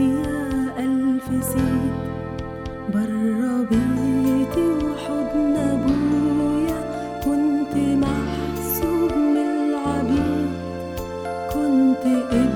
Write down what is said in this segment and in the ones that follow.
يا بيتي وحضن أبويا كنت محسوب من العبيد كنت ابن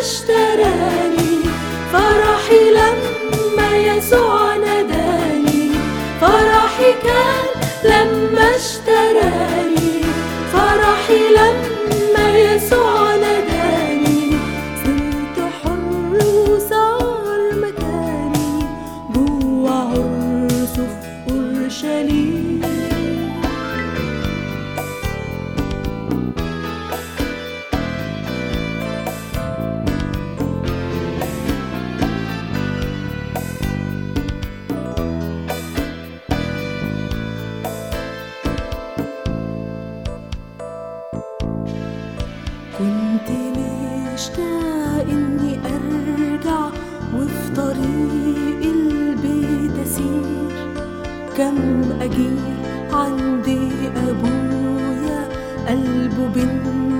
اشتراني فرحي لما يسوع ناداني فرحي كان لما اشتراني. فرحي لما كم أجير عندي أبويا قلبه بنت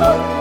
啊